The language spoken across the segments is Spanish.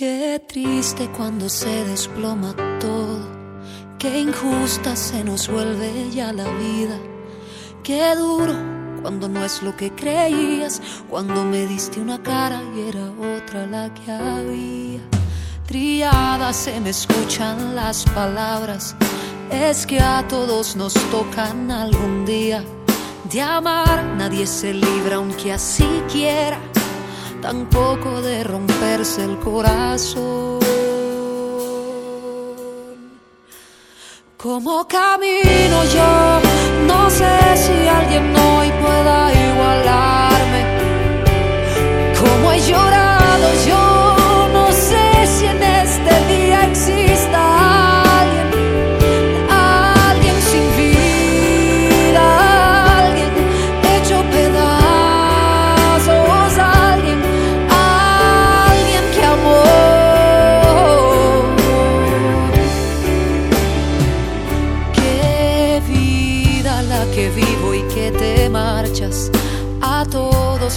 Qué triste cuando se desploma todo, qué injusta se nos vuelve ya la vida, qué duro cuando no es lo que creías, cuando me diste una cara y era otra la que había. Triadas se me escuchan las palabras, es que a todos nos tocan algún día. De amar nadie se libra aunque así quiera tampoco de romperse el corazón. Como camino yo,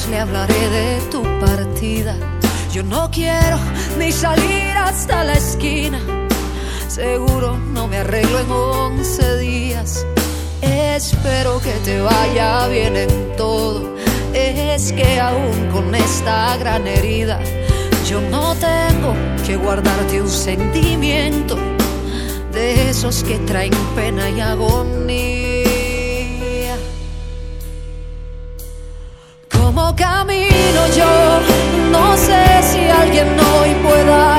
le hablaré de tu partida. Yo no quiero ni salir hasta la esquina. Seguro no me arreglo en once días. Espero que te vaya bien en todo. Es que aún con esta gran herida, yo no tengo que guardarte un sentimiento de esos que traen pena y agonía. cómo camino yo, no sé si alguien hoy pueda